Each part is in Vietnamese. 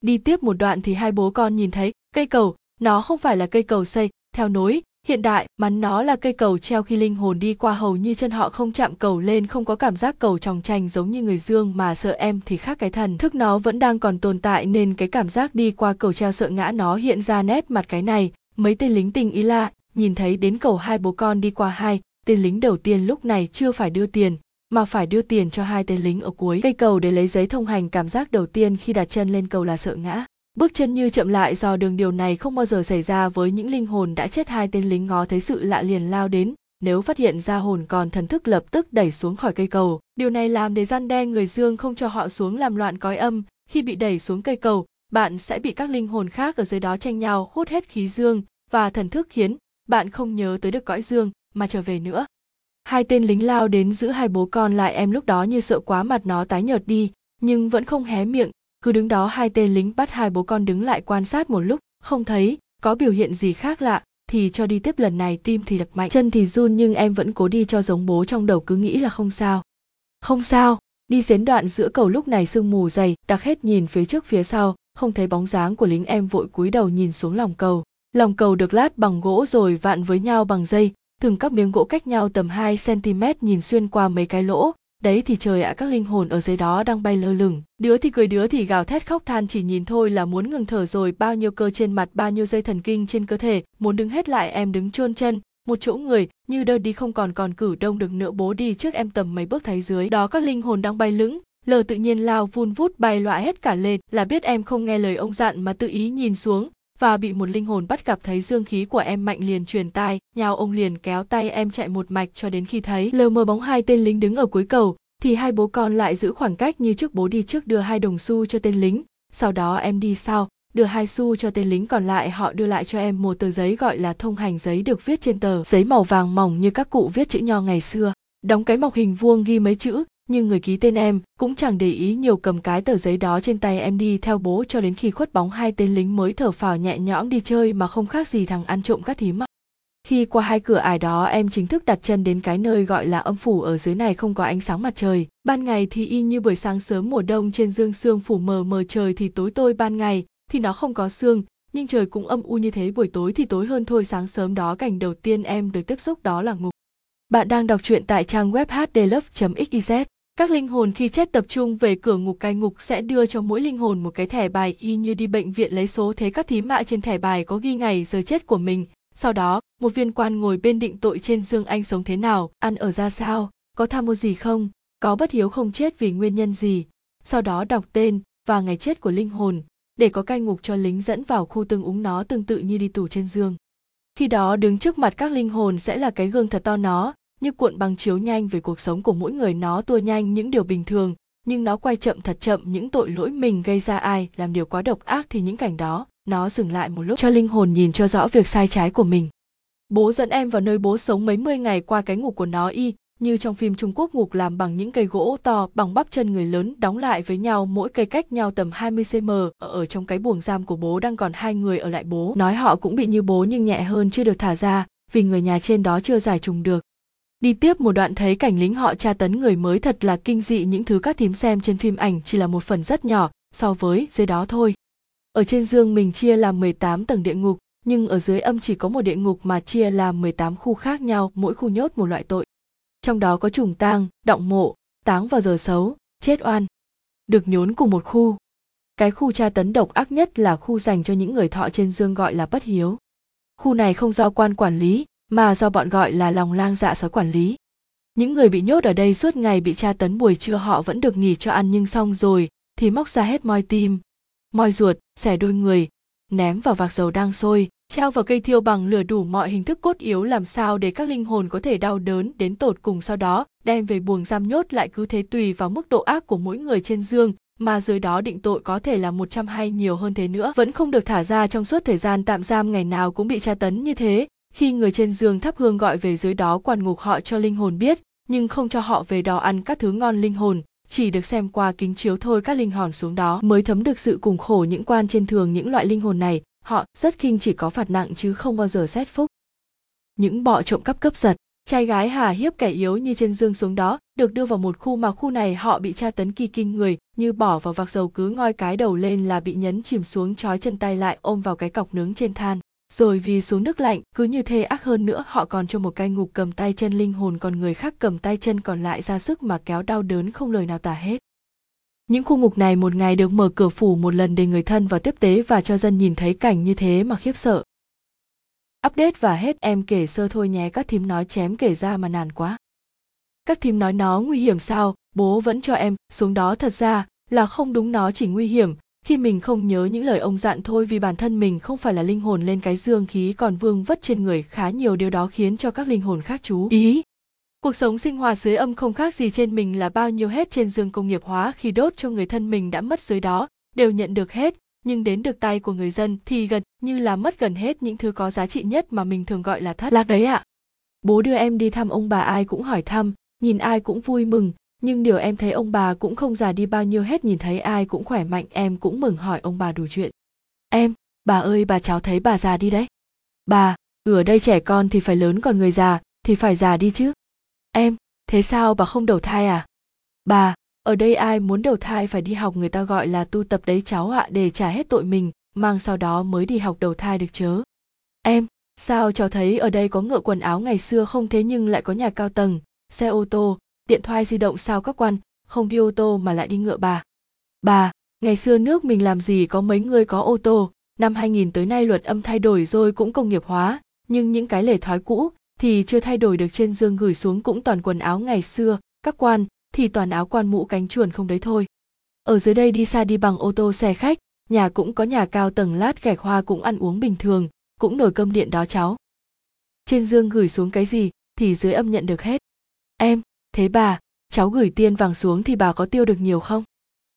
đi tiếp một đoạn thì hai bố con nhìn thấy, cây cầu, nó không phải là cây cầu xây theo nối. Hiện đại, mà nó là cây cầu treo khi linh hồn đi qua hầu như chân họ không chạm cầu lên, không có cảm giác cầu tròng tranh giống như người dương mà sợ em thì khác cái thần. Thức nó vẫn đang còn tồn tại nên cái cảm giác đi qua cầu treo sợ ngã nó hiện ra nét mặt cái này. Mấy tên lính tình ý lạ, nhìn thấy đến cầu hai bố con đi qua hai, tên lính đầu tiên lúc này chưa phải đưa tiền mà phải đưa tiền cho hai tên lính ở cuối. Cây cầu để lấy giấy thông hành cảm giác đầu tiên khi đặt chân lên cầu là sợ ngã. Bước chân như chậm lại do đường điều này không bao giờ xảy ra với những linh hồn đã chết hai tên lính ngó thấy sự lạ liền lao đến. Nếu phát hiện ra hồn còn thần thức lập tức đẩy xuống khỏi cây cầu. Điều này làm để gian đe người dương không cho họ xuống làm loạn cõi âm. Khi bị đẩy xuống cây cầu, bạn sẽ bị các linh hồn khác ở dưới đó tranh nhau hút hết khí dương và thần thức khiến bạn không nhớ tới được cõi dương mà trở về nữa hai tên lính lao đến giữ hai bố con lại em lúc đó như sợ quá mặt nó tái nhợt đi, nhưng vẫn không hé miệng. Cứ đứng đó hai tên lính bắt hai bố con đứng lại quan sát một lúc, không thấy có biểu hiện gì khác lạ, thì cho đi tiếp lần này tim thì đập mạnh, chân thì run nhưng em vẫn cố đi cho giống bố trong đầu cứ nghĩ là không sao. Không sao, đi xến đoạn giữa cầu lúc này sương mù dày, đặc hết nhìn phía trước phía sau, không thấy bóng dáng của lính em vội cúi đầu nhìn xuống lòng cầu. Lòng cầu được lát bằng gỗ rồi vạn với nhau bằng dây từng các miếng gỗ cách nhau tầm 2 cm nhìn xuyên qua mấy cái lỗ. Đấy thì trời ạ, các linh hồn ở dưới đó đang bay lơ lửng. Đứa thì cười đứa thì gào thét khóc than chỉ nhìn thôi là muốn ngừng thở rồi. Bao nhiêu cơ trên mặt, bao nhiêu dây thần kinh trên cơ thể, muốn đứng hết lại em đứng chôn chân. Một chỗ người như đơ đi không còn còn cử đông được nữa, bố đi trước em tầm mấy bước thấy dưới. Đó các linh hồn đang bay lững. Lờ tự nhiên lao vun vút, bay loại hết cả lên. Là biết em không nghe lời ông dặn mà tự ý nhìn xuống và bị một linh hồn bắt gặp thấy dương khí của em mạnh liền truyền tai, nhào ông liền kéo tay em chạy một mạch cho đến khi thấy lờ mờ bóng hai tên lính đứng ở cuối cầu, thì hai bố con lại giữ khoảng cách như trước bố đi trước đưa hai đồng xu cho tên lính, sau đó em đi sau, đưa hai xu cho tên lính còn lại, họ đưa lại cho em một tờ giấy gọi là thông hành giấy được viết trên tờ, giấy màu vàng mỏng như các cụ viết chữ nho ngày xưa. Đóng cái mọc hình vuông ghi mấy chữ nhưng người ký tên em cũng chẳng để ý nhiều cầm cái tờ giấy đó trên tay em đi theo bố cho đến khi khuất bóng hai tên lính mới thở phào nhẹ nhõm đi chơi mà không khác gì thằng ăn trộm các thím khi qua hai cửa ải đó, em chính thức đặt chân đến cái nơi gọi là âm phủ ở dưới này không có ánh sáng mặt trời. Ban ngày thì y như buổi sáng sớm mùa đông trên dương sương phủ mờ mờ trời thì tối tôi ban ngày thì nó không có sương, nhưng trời cũng âm u như thế. Buổi tối thì tối hơn thôi, sáng sớm đó cảnh đầu tiên em được tiếp xúc đó là ngục. Bạn đang đọc truyện tại trang web hdlove.xyz các linh hồn khi chết tập trung về cửa ngục cai ngục sẽ đưa cho mỗi linh hồn một cái thẻ bài y như đi bệnh viện lấy số thế các thí mạ trên thẻ bài có ghi ngày giờ chết của mình. Sau đó, một viên quan ngồi bên định tội trên dương anh sống thế nào, ăn ở ra sao, có tham mô gì không, có bất hiếu không chết vì nguyên nhân gì. Sau đó đọc tên và ngày chết của linh hồn, để có cai ngục cho lính dẫn vào khu tương ứng nó tương tự như đi tù trên dương. Khi đó đứng trước mặt các linh hồn sẽ là cái gương thật to nó như cuộn băng chiếu nhanh về cuộc sống của mỗi người, nó tua nhanh những điều bình thường, nhưng nó quay chậm thật chậm những tội lỗi mình gây ra ai, làm điều quá độc ác thì những cảnh đó, nó dừng lại một lúc cho linh hồn nhìn cho rõ việc sai trái của mình. Bố dẫn em vào nơi bố sống mấy mươi ngày qua cái ngục của nó y, như trong phim Trung Quốc ngục làm bằng những cây gỗ to, bằng bắp chân người lớn đóng lại với nhau mỗi cây cách nhau tầm 20 cm ở trong cái buồng giam của bố đang còn hai người ở lại bố. Nói họ cũng bị như bố nhưng nhẹ hơn chưa được thả ra, vì người nhà trên đó chưa giải trùng được đi tiếp một đoạn thấy cảnh lính họ tra tấn người mới thật là kinh dị những thứ các thím xem trên phim ảnh chỉ là một phần rất nhỏ, so với dưới đó thôi. Ở trên dương mình chia làm 18 tầng địa ngục, nhưng ở dưới âm chỉ có một địa ngục mà chia làm 18 khu khác nhau, mỗi khu nhốt một loại tội. Trong đó có trùng tang, động mộ, táng vào giờ xấu, chết oan. Được nhốn cùng một khu. Cái khu tra tấn độc ác nhất là khu dành cho những người thọ trên dương gọi là bất hiếu. Khu này không do quan quản lý mà do bọn gọi là lòng lang dạ sói quản lý. Những người bị nhốt ở đây suốt ngày bị tra tấn buổi trưa họ vẫn được nghỉ cho ăn nhưng xong rồi thì móc ra hết moi tim, moi ruột, xẻ đôi người, ném vào vạc dầu đang sôi, treo vào cây thiêu bằng lửa đủ mọi hình thức cốt yếu làm sao để các linh hồn có thể đau đớn đến tột cùng sau đó, đem về buồng giam nhốt lại cứ thế tùy vào mức độ ác của mỗi người trên dương mà dưới đó định tội có thể là 100 hay nhiều hơn thế nữa. Vẫn không được thả ra trong suốt thời gian tạm giam ngày nào cũng bị tra tấn như thế khi người trên giường thắp hương gọi về dưới đó quản ngục họ cho linh hồn biết, nhưng không cho họ về đó ăn các thứ ngon linh hồn, chỉ được xem qua kính chiếu thôi các linh hồn xuống đó. Mới thấm được sự cùng khổ những quan trên thường những loại linh hồn này, họ rất khinh chỉ có phạt nặng chứ không bao giờ xét phúc. Những bọ trộm cắp cướp giật, trai gái hà hiếp kẻ yếu như trên dương xuống đó, được đưa vào một khu mà khu này họ bị tra tấn kỳ kinh người, như bỏ vào vạc dầu cứ ngoi cái đầu lên là bị nhấn chìm xuống trói chân tay lại ôm vào cái cọc nướng trên than rồi vì xuống nước lạnh, cứ như thế ác hơn nữa, họ còn cho một cai ngục cầm tay chân linh hồn còn người khác cầm tay chân còn lại ra sức mà kéo đau đớn không lời nào tả hết. Những khu ngục này một ngày được mở cửa phủ một lần để người thân vào tiếp tế và cho dân nhìn thấy cảnh như thế mà khiếp sợ. Update và hết em kể sơ thôi nhé, các thím nói chém kể ra mà nản quá. Các thím nói nó nguy hiểm sao, bố vẫn cho em, xuống đó thật ra là không đúng, nó chỉ nguy hiểm khi mình không nhớ những lời ông dặn thôi vì bản thân mình không phải là linh hồn lên cái dương khí còn vương vất trên người khá nhiều điều đó khiến cho các linh hồn khác chú ý cuộc sống sinh hoạt dưới âm không khác gì trên mình là bao nhiêu hết trên dương công nghiệp hóa khi đốt cho người thân mình đã mất dưới đó đều nhận được hết nhưng đến được tay của người dân thì gần như là mất gần hết những thứ có giá trị nhất mà mình thường gọi là thất lạc đấy ạ. À. Bố đưa em đi thăm ông bà ai cũng hỏi thăm, nhìn ai cũng vui mừng, nhưng điều em thấy ông bà cũng không già đi bao nhiêu hết nhìn thấy ai cũng khỏe mạnh em cũng mừng hỏi ông bà đủ chuyện. Em, bà ơi bà cháu thấy bà già đi đấy. Bà, ừ ở đây trẻ con thì phải lớn còn người già thì phải già đi chứ. Em, thế sao bà không đầu thai à? Bà, ở đây ai muốn đầu thai phải đi học người ta gọi là tu tập đấy cháu ạ để trả hết tội mình mang sau đó mới đi học đầu thai được chớ em sao cháu thấy ở đây có ngựa quần áo ngày xưa không thế nhưng lại có nhà cao tầng xe ô tô điện thoại di động sao các quan, không đi ô tô mà lại đi ngựa bà. Bà, ngày xưa nước mình làm gì có mấy người có ô tô, năm 2000 tới nay luật âm thay đổi rồi cũng công nghiệp hóa, nhưng những cái lề thói cũ thì chưa thay đổi được trên dương gửi xuống cũng toàn quần áo ngày xưa, các quan thì toàn áo quan mũ cánh chuồn không đấy thôi. Ở dưới đây đi xa đi bằng ô tô xe khách, nhà cũng có nhà cao tầng lát gạch hoa cũng ăn uống bình thường, cũng nồi cơm điện đó cháu. Trên dương gửi xuống cái gì thì dưới âm nhận được hết. Em thế bà cháu gửi tiền vàng xuống thì bà có tiêu được nhiều không?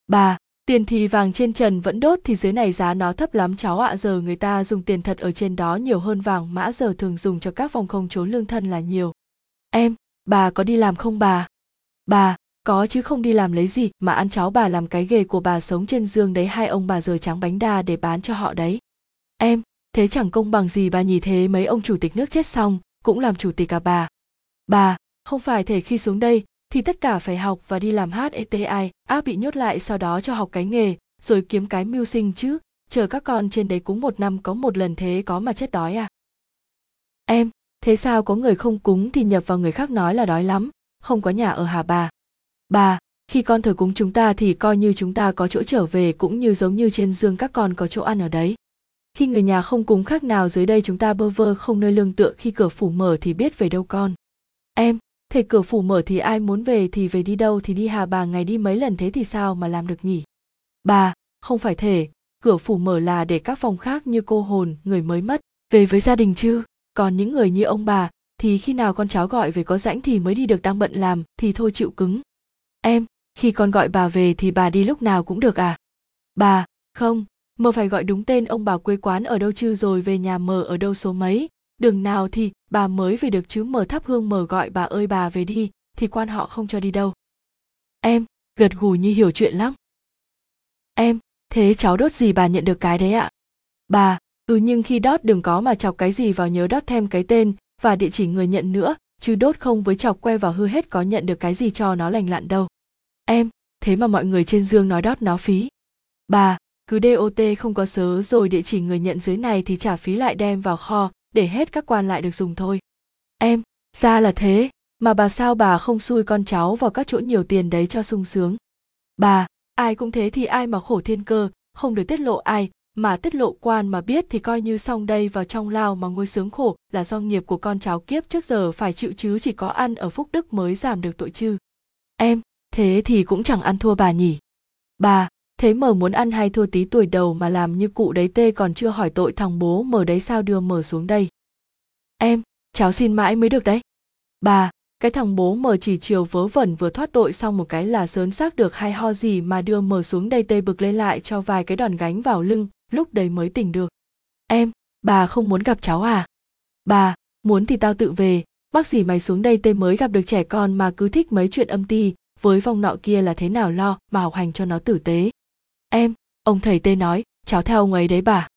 Bà tiền thì vàng trên trần vẫn đốt thì dưới này giá nó thấp lắm cháu ạ. À, giờ người ta dùng tiền thật ở trên đó nhiều hơn vàng mã giờ thường dùng cho các vòng không trốn lương thân là nhiều. Em bà có đi làm không bà? Bà có chứ không đi làm lấy gì mà ăn cháu bà làm cái ghề của bà sống trên giường đấy hai ông bà giờ trắng bánh đa để bán cho họ đấy. Em thế chẳng công bằng gì bà nhì thế mấy ông chủ tịch nước chết xong cũng làm chủ tịch cả bà? Bà không phải thể khi xuống đây thì tất cả phải học và đi làm HETI, áp bị nhốt lại sau đó cho học cái nghề, rồi kiếm cái mưu sinh chứ, chờ các con trên đấy cúng một năm có một lần thế có mà chết đói à? Em, thế sao có người không cúng thì nhập vào người khác nói là đói lắm, không có nhà ở hà bà? Bà, khi con thờ cúng chúng ta thì coi như chúng ta có chỗ trở về cũng như giống như trên dương các con có chỗ ăn ở đấy. Khi người nhà không cúng khác nào dưới đây chúng ta bơ vơ không nơi lương tựa khi cửa phủ mở thì biết về đâu con. Em, thể cửa phủ mở thì ai muốn về thì về đi đâu thì đi hà bà ngày đi mấy lần thế thì sao mà làm được nhỉ? Bà, không phải thể, cửa phủ mở là để các phòng khác như cô hồn, người mới mất, về với gia đình chứ. Còn những người như ông bà, thì khi nào con cháu gọi về có rãnh thì mới đi được đang bận làm thì thôi chịu cứng em khi con gọi bà về thì bà đi lúc nào cũng được à bà không mờ phải gọi đúng tên ông bà quê quán ở đâu chứ rồi về nhà mờ ở đâu số mấy đường nào thì bà mới về được chứ, mở thắp hương, mở gọi bà ơi bà về đi, thì quan họ không cho đi đâu. Em, gật gù như hiểu chuyện lắm. Em, thế cháu đốt gì bà nhận được cái đấy ạ? Bà ừ nhưng khi đốt đừng có mà chọc cái gì vào nhớ đốt thêm cái tên và địa chỉ người nhận nữa, chứ đốt không với chọc que vào hư hết có nhận được cái gì cho nó lành lặn đâu. Em, thế mà mọi người trên dương nói đót nó phí. Bà, cứ dot không có sớ, rồi địa chỉ người nhận dưới này thì trả phí lại đem vào kho để hết các quan lại được dùng thôi. Em, ra là thế, mà bà sao bà không xui con cháu vào các chỗ nhiều tiền đấy cho sung sướng? Bà, ai cũng thế thì ai mà khổ thiên cơ, không được tiết lộ ai, mà tiết lộ quan mà biết thì coi như xong đây vào trong lao mà ngôi sướng khổ là do nghiệp của con cháu kiếp trước giờ phải chịu chứ chỉ có ăn ở phúc đức mới giảm được tội chứ. Em, thế thì cũng chẳng ăn thua bà nhỉ? Bà thế mở muốn ăn hay thua tí tuổi đầu mà làm như cụ đấy tê còn chưa hỏi tội thằng bố mở đấy sao đưa mở xuống đây? Em, cháu xin mãi mới được đấy. Bà, cái thằng bố mở chỉ chiều vớ vẩn vừa thoát tội xong một cái là sớn xác được hay ho gì mà đưa mở xuống đây tê bực lên lại cho vài cái đòn gánh vào lưng, lúc đấy mới tỉnh được. Em, bà không muốn gặp cháu à? Bà, muốn thì tao tự về. Bác gì mày xuống đây tê mới gặp được trẻ con mà cứ thích mấy chuyện âm ti, với vong nọ kia là thế nào lo mà học hành cho nó tử tế em, ông thầy tê nói, cháu theo ông ấy đấy bà.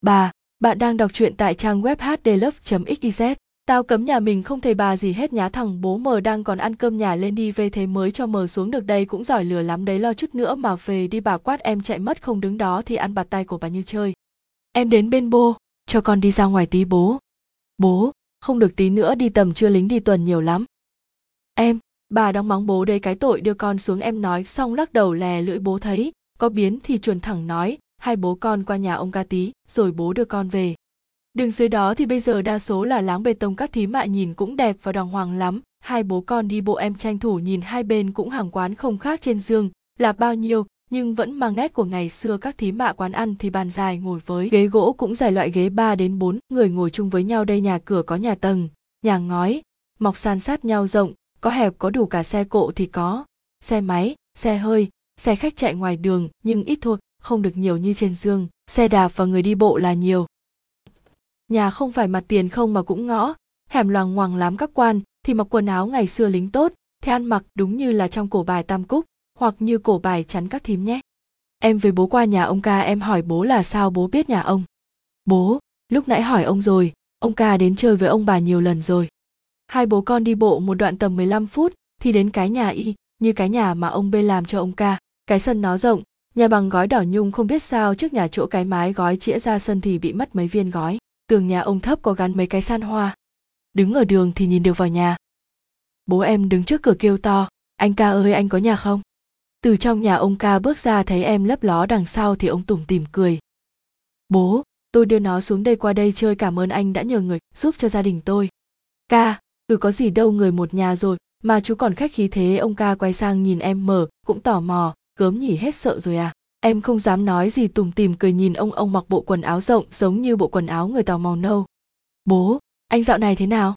Bà, bạn đang đọc truyện tại trang web hdlove xyz tao cấm nhà mình không thầy bà gì hết nhá thằng, bố mờ đang còn ăn cơm nhà lên đi về thế mới cho mờ xuống được đây cũng giỏi lừa lắm đấy lo chút nữa mà về đi bà quát em chạy mất không đứng đó thì ăn bạt tay của bà như chơi. Em đến bên bô cho con đi ra ngoài tí bố. Bố, không được tí nữa đi tầm trưa lính đi tuần nhiều lắm. Em, bà đóng móng bố đấy cái tội đưa con xuống em nói xong lắc đầu lè lưỡi bố thấy có biến thì chuồn thẳng nói hai bố con qua nhà ông ca tí rồi bố đưa con về. Đường dưới đó thì bây giờ đa số là láng bê tông các thí mạ nhìn cũng đẹp và đàng hoàng lắm. Hai bố con đi bộ em tranh thủ nhìn hai bên cũng hàng quán không khác trên giường là bao nhiêu nhưng vẫn mang nét của ngày xưa các thí mạ quán ăn thì bàn dài ngồi với ghế gỗ cũng dài loại ghế 3 đến 4 người ngồi chung với nhau đây nhà cửa có nhà tầng, nhà ngói, mọc san sát nhau rộng, có hẹp có đủ cả xe cộ thì có, xe máy, xe hơi, xe khách chạy ngoài đường nhưng ít thôi, không được nhiều như trên dương xe đạp và người đi bộ là nhiều. Nhà không phải mặt tiền không mà cũng ngõ, hẻm loằng ngoằng lắm các quan, thì mặc quần áo ngày xưa lính tốt, thì ăn mặc đúng như là trong cổ bài tam cúc, hoặc như cổ bài chắn các thím nhé. Em với bố qua nhà ông ca em hỏi bố là sao bố biết nhà ông. Bố, lúc nãy hỏi ông rồi, ông ca đến chơi với ông bà nhiều lần rồi. Hai bố con đi bộ một đoạn tầm 15 phút thì đến cái nhà y, như cái nhà mà ông bê làm cho ông ca. Cái sân nó rộng, nhà bằng gói đỏ nhung không biết sao trước nhà chỗ cái mái gói chĩa ra sân thì bị mất mấy viên gói. Tường nhà ông thấp có gắn mấy cái san hoa. Đứng ở đường thì nhìn được vào nhà. Bố em đứng trước cửa kêu to, anh ca ơi anh có nhà không? từ trong nhà ông ca bước ra thấy em lấp ló đằng sau thì ông tủm tỉm cười bố tôi đưa nó xuống đây qua đây chơi cảm ơn anh đã nhờ người giúp cho gia đình tôi ca từ có gì đâu người một nhà rồi mà chú còn khách khí thế ông ca quay sang nhìn em mở cũng tò mò gớm nhỉ, hết sợ rồi à? Em không dám nói gì tùng tìm cười nhìn ông. Ông mặc bộ quần áo rộng, giống như bộ quần áo người tàu màu nâu. Bố, anh dạo này thế nào?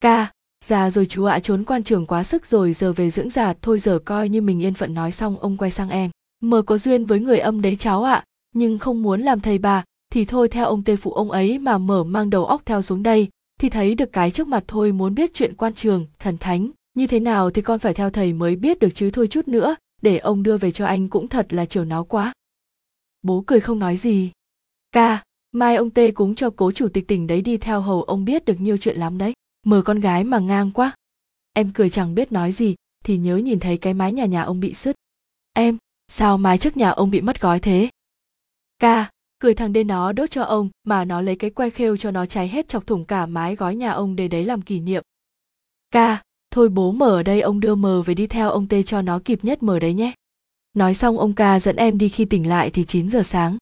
Ca, già rồi chú ạ, trốn quan trường quá sức rồi, giờ về dưỡng già. Thôi giờ coi như mình yên phận nói xong, ông quay sang em. Mờ có duyên với người âm đấy cháu ạ, nhưng không muốn làm thầy bà. Thì thôi, theo ông tê phụ ông ấy mà mở mang đầu óc theo xuống đây. Thì thấy được cái trước mặt thôi, muốn biết chuyện quan trường, thần thánh. Như thế nào thì con phải theo thầy mới biết được chứ, thôi chút nữa để ông đưa về cho anh cũng thật là chiều nó quá. Bố cười không nói gì. Ca, mai ông tê cúng cho cố chủ tịch tỉnh đấy đi theo hầu ông biết được nhiều chuyện lắm đấy. Mờ con gái mà ngang quá. Em cười chẳng biết nói gì, thì nhớ nhìn thấy cái mái nhà nhà ông bị sứt. Em, sao mái trước nhà ông bị mất gói thế? Ca, cười thằng đê nó đốt cho ông, mà nó lấy cái que khêu cho nó cháy hết chọc thủng cả mái gói nhà ông để đấy làm kỷ niệm. Ca thôi bố mở ở đây, ông đưa mờ về đi theo, ông tê cho nó kịp nhất mở đấy nhé. Nói xong, ông ca dẫn em đi khi tỉnh lại thì 9 giờ sáng.